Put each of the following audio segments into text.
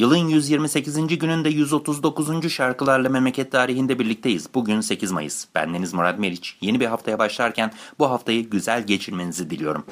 Yılın 128. gününde 139. şarkılarla memleket tarihinde birlikteyiz. Bugün 8 Mayıs. Bendeniz Murat Meriç. Yeni bir haftaya başlarken bu haftayı güzel geçirmenizi diliyorum.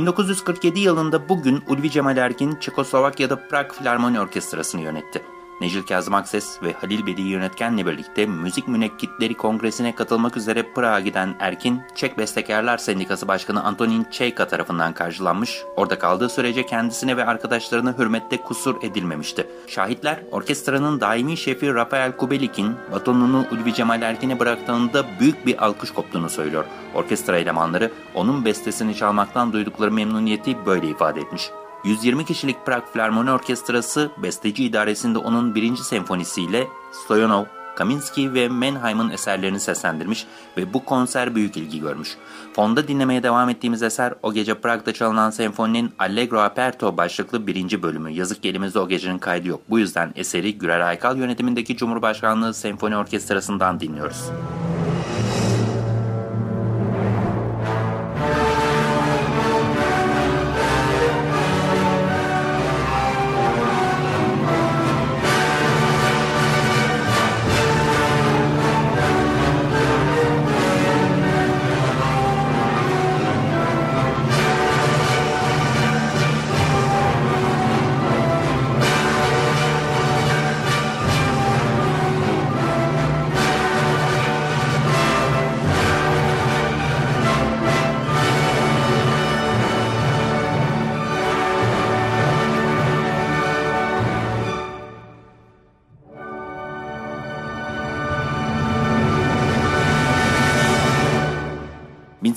1947 yılında bugün Ulvi Cemal Erkin Çekoslovakya'da Prag Filarmoni Orkestrası'nı yönetti. Necil Kazım Akses ve Halil Bedi yönetkenle birlikte Müzik Münekkitleri Kongresi'ne katılmak üzere Prag'a giden Erkin, Çek Bestekarlar Sendikası Başkanı Antonin Çeyka tarafından karşılanmış, orada kaldığı sürece kendisine ve arkadaşlarına hürmette kusur edilmemişti. Şahitler, orkestranın daimi şefi Rafael Kubelik'in batonunu Ulvi Cemal Erkin'e bıraktığında büyük bir alkış koptuğunu söylüyor. Orkestra elemanları onun bestesini çalmaktan duydukları memnuniyeti böyle ifade etmiş. 120 kişilik Prag Filarmoni Orkestrası besteci idaresinde onun birinci senfonisiyle Stoyanov, Kaminski ve Mannheim'ın eserlerini seslendirmiş ve bu konser büyük ilgi görmüş. Fonda dinlemeye devam ettiğimiz eser o gece Prag'da çalınan senfoninin Allegro Aperto başlıklı birinci bölümü. Yazık elimizde o gecenin kaydı yok. Bu yüzden eseri Gürer Aykal yönetimindeki Cumhurbaşkanlığı Senfoni Orkestrası'ndan dinliyoruz.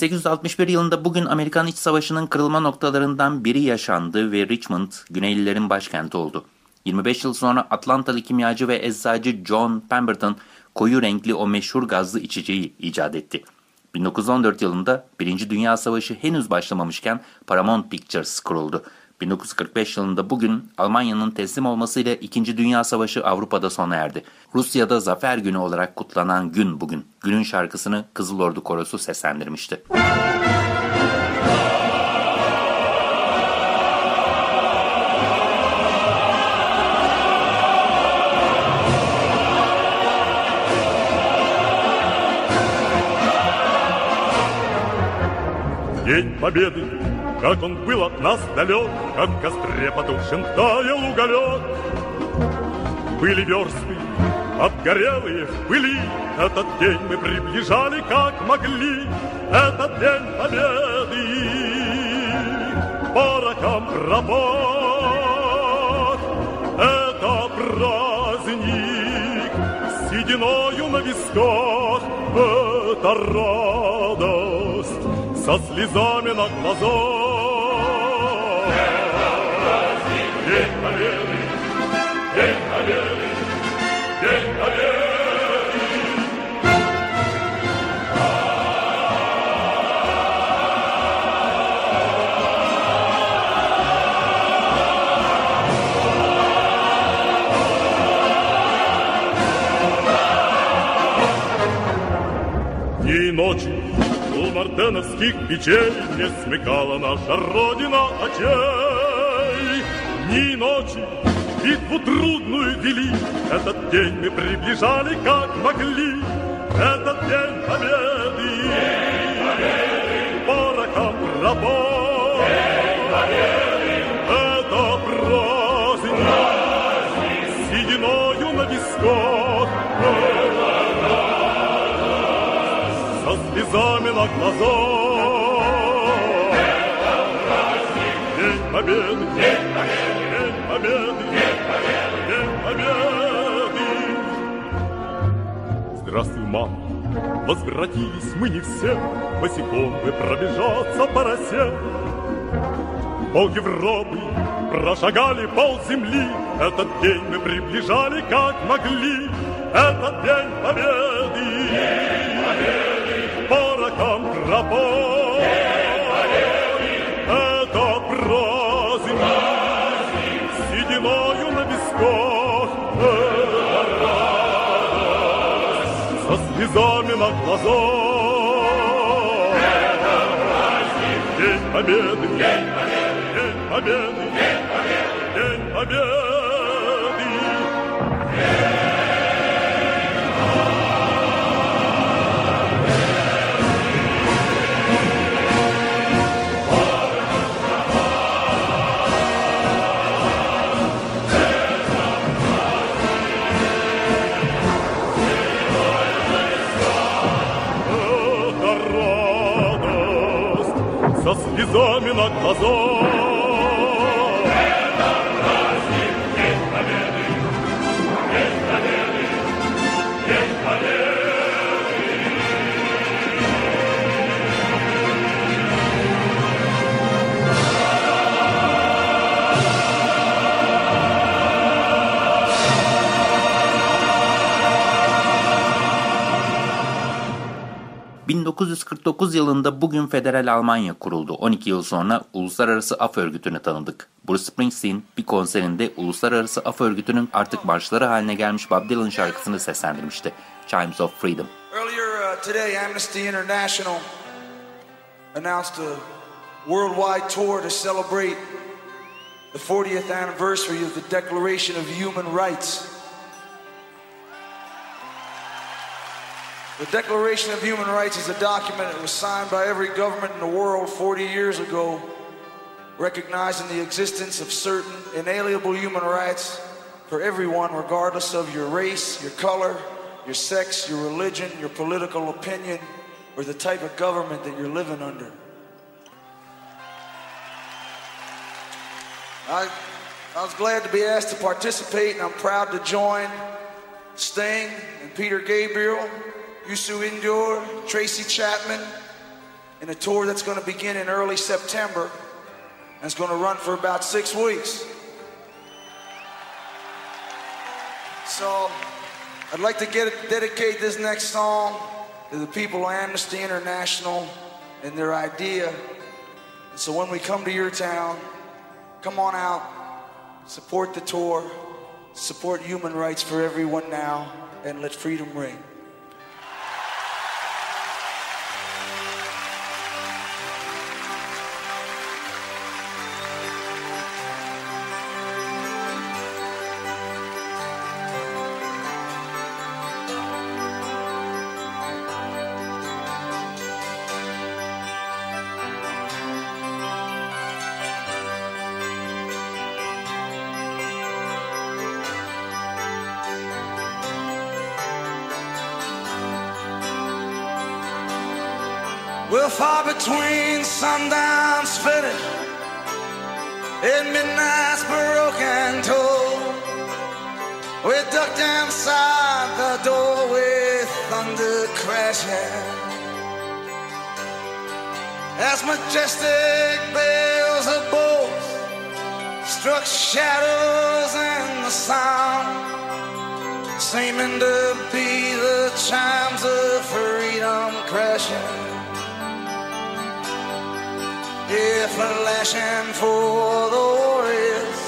1861 yılında bugün Amerikan İç Savaşı'nın kırılma noktalarından biri yaşandı ve Richmond, Güneylilerin başkenti oldu. 25 yıl sonra Atlantalı kimyacı ve eczacı John Pemberton koyu renkli o meşhur gazlı içeceği icat etti. 1914 yılında Birinci Dünya Savaşı henüz başlamamışken Paramount Pictures kuruldu 1945 yılında bugün Almanya'nın teslim olmasıyla 2. Dünya Savaşı Avrupa'da sona erdi. Rusya'da Zafer Günü olarak kutlanan gün bugün. Günün şarkısını Kızıl Ordu Korosu seslendirmişti. День Победы Как он был от нас далек, как в костре потушен таял уголек. Были версты, Обгорелые в пыли Этот день мы приближали как могли. Этот день победы Порохом пропах Это праздник Сединою на висках. Это радость Со слезами на глазах День победы День победы День победы Дни и ночи у мартеновских печей Не смекала наша Родина очей. Дни и ночи битву трудную вели. Этот день мы приближали как могли. Этот день победы. День победы. Порохом работ. День победы. Это праздник. Праздник. Сединою на висках со слезами на глазах. Победы, день победы, день победы. Здравствуй, мама, возвратились мы не все, Босиком мы пробежаться по росе. Пол Европы прошагали пол земли, Этот день мы приближали как могли, Этот день победы. День победы. Порохом пропал. Слезами на глазах. Это праздник. День победы. День победы. День победы. День победы. День ...1949 yılında bugün Federal Almanya kuruldu. 12 yıl sonra Uluslararası Af Örgütü'nü tanıdık. Bruce Springsteen bir konserinde Uluslararası Af Örgütü'nün artık marşları haline gelmiş Bob Dylan şarkısını seslendirmişti. Chimes of Freedom. Earlier uh, today, Amnesty International announced a worldwide tour to celebrate the 40th anniversary of the Declaration of Human Rights. The Declaration of Human Rights is a document that was signed by every government in the world 40 years ago, recognizing the existence of certain inalienable human rights for everyone, regardless of your race, your color, your sex, your religion, your political opinion, or the type of government that you're living under. I, I was glad to be asked to participate, and I'm proud to join Sting and Peter Gabriel, Yusu Indoor, Tracy Chapman, in a tour that's going to begin in early September and it's going to run for about six weeks. So I'd like to get dedicate this next song to the people of Amnesty International and their idea. And so when we come to your town, come on out, support the tour, support human rights for everyone now, and let freedom ring. We're far between sundown's finish and midnight's broken toll. We ducked inside the door with thunder crashing. As majestic bells of bolts struck shadows in the sound, seeming to be the chimes of freedom crashing. If a lashing for the warriors,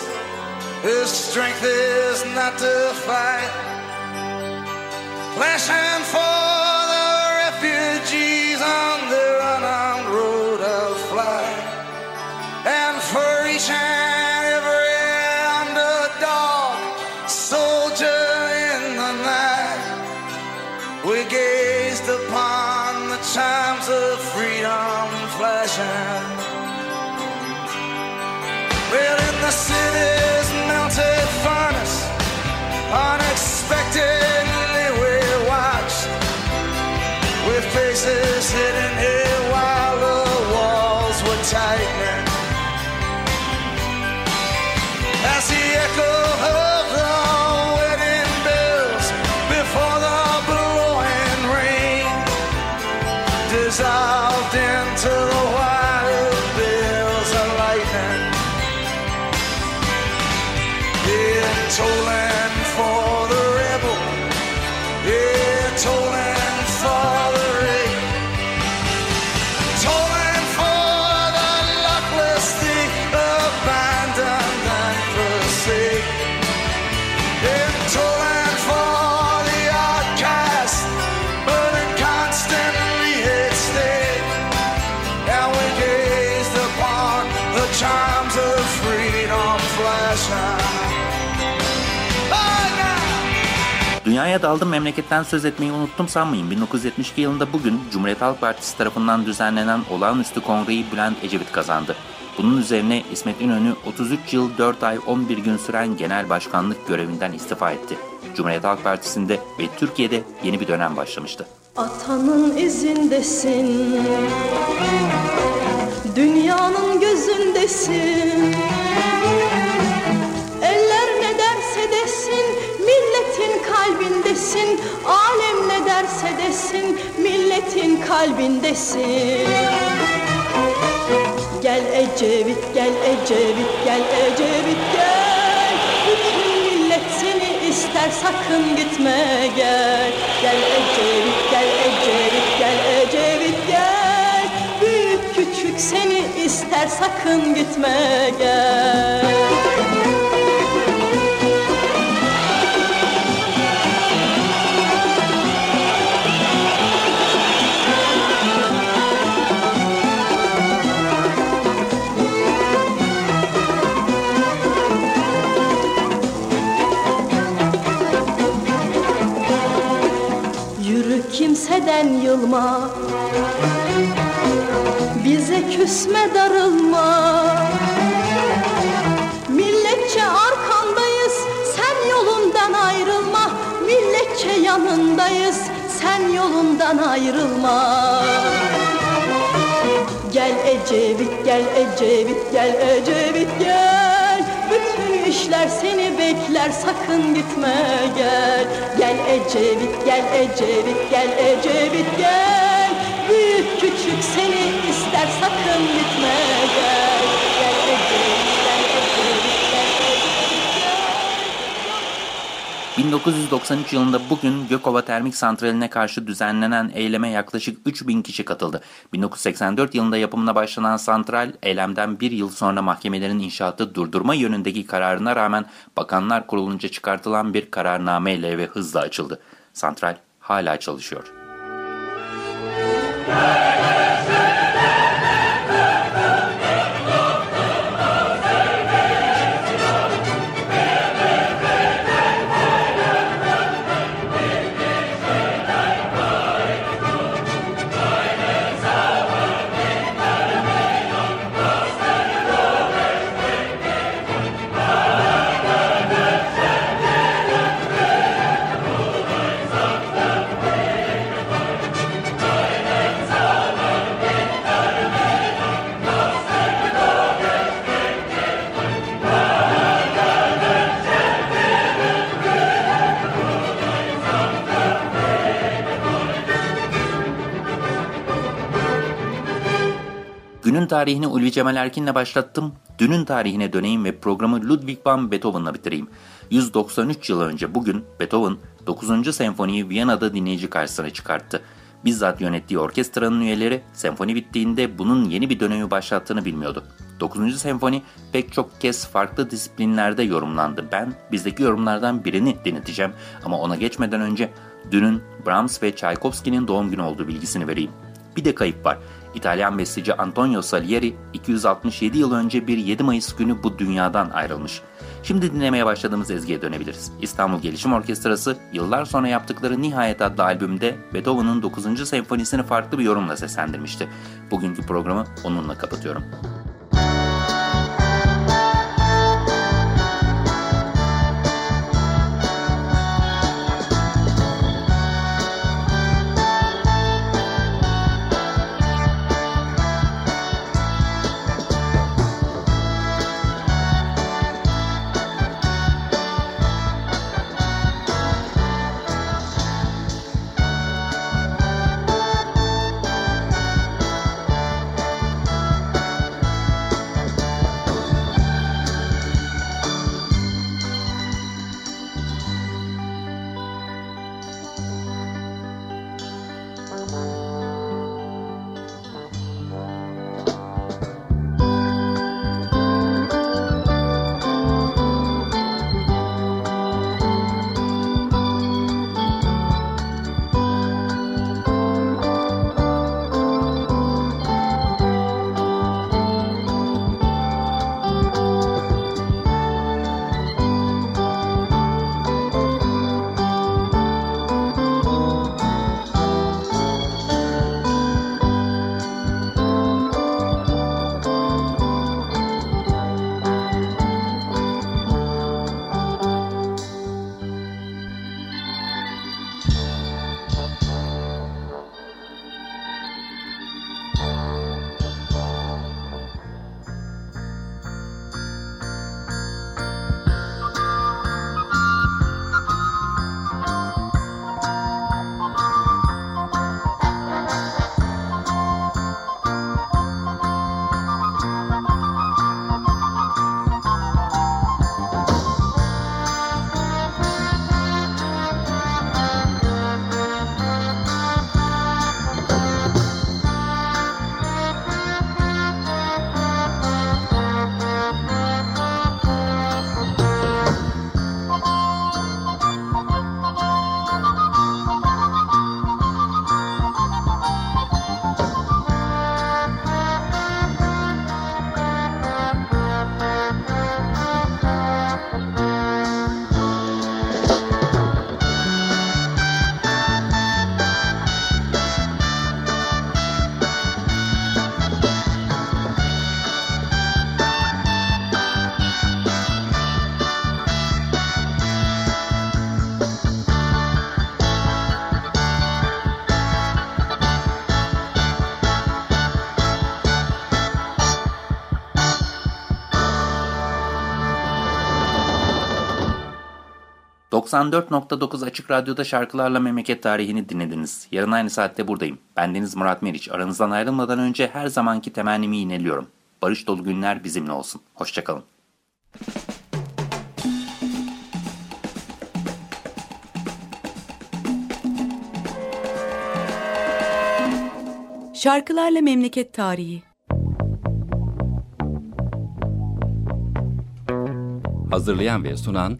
his strength is not to fight. Lashing for the refugees on Dünyaya daldım memleketten söz etmeyi unuttum sanmayın. 1972 yılında bugün Cumhuriyet Halk Partisi tarafından düzenlenen olağanüstü kongreyi Bülent Ecevit kazandı. Bunun üzerine İsmet İnönü 33 yıl 4 ay 11 gün süren genel başkanlık görevinden istifa etti. Cumhuriyet Halk Partisi'nde ve Türkiye'de yeni bir dönem başlamıştı. Atanın izindesin Dünyanın gözündesin kalbindesin. Gel Ecevit, gel Ecevit, gel Ecevit gel. Bütün millet seni ister sakın gitme gel. Gel Ecevit, gel Ecevit, gel Ecevit gel. Büyük küçük seni ister sakın gitme gel kimseden yılma. Bize küsme darılma. Milletçe arkandayız Sen yolundan ayrılma. Milletçe yanındayız Sen yolundan ayrılma. Gel Ecevit gel Ecevit gel Ecevit gel Bütün işler seni bekler sakın gitme gel. Gel Ecevit gel Ecevit gel Ecevit gel. Büyük küçük seni ister sakın gitme Gel Ecevit gel Ecevit gel Ecevit gel 1993 yılında bugün Gökova Termik Santrali'ne karşı düzenlenen eyleme yaklaşık 3000 kişi katıldı. 1984 yılında yapımına başlanan santral, eylemden bir yıl sonra mahkemelerin inşaatı durdurma yönündeki kararına rağmen Bakanlar Kurulu'nca çıkartılan bir kararnameyle ve hızla açıldı. Santral hala çalışıyor. Bugünün tarihini Ulvi Cemal Erkin'le başlattım. Dünün tarihine döneyim ve programı Ludwig van Beethoven'la bitireyim. 193 yıl önce bugün Beethoven 9. senfoniyi Viyana'da dinleyici karşısına çıkarttı. Bizzat yönettiği orkestranın üyeleri senfoni bittiğinde bunun yeni bir dönemi başlattığını bilmiyordu. 9. senfoni pek çok kez farklı disiplinlerde yorumlandı. Ben bizdeki yorumlardan birini dinleteceğim ama ona geçmeden önce dünün Brahms ve Tchaikovsky'nin doğum günü olduğu bilgisini vereyim. Bir de kayıp var. İtalyan besteci Antonio Salieri 267 yıl önce bir 7 Mayıs günü bu dünyadan ayrılmış. Şimdi dinlemeye başladığımız ezgiye dönebiliriz. İstanbul Gelişim Orkestrası yıllar sonra yaptıkları Nihayet adlı albümde Beethoven'ın 9. senfonisini farklı bir yorumla seslendirmişti. Bugünkü programı onunla kapatıyorum. ...94.9 Açık Radyo'da şarkılarla memleket tarihini dinlediniz. Yarın aynı saatte buradayım. Bendeniz Murat Meriç. Aranızdan ayrılmadan önce her zamanki temennimi yineliyorum. Barış dolu günler bizimle olsun. Hoşçakalın. Şarkılarla Memleket Tarihi Hazırlayan ve sunan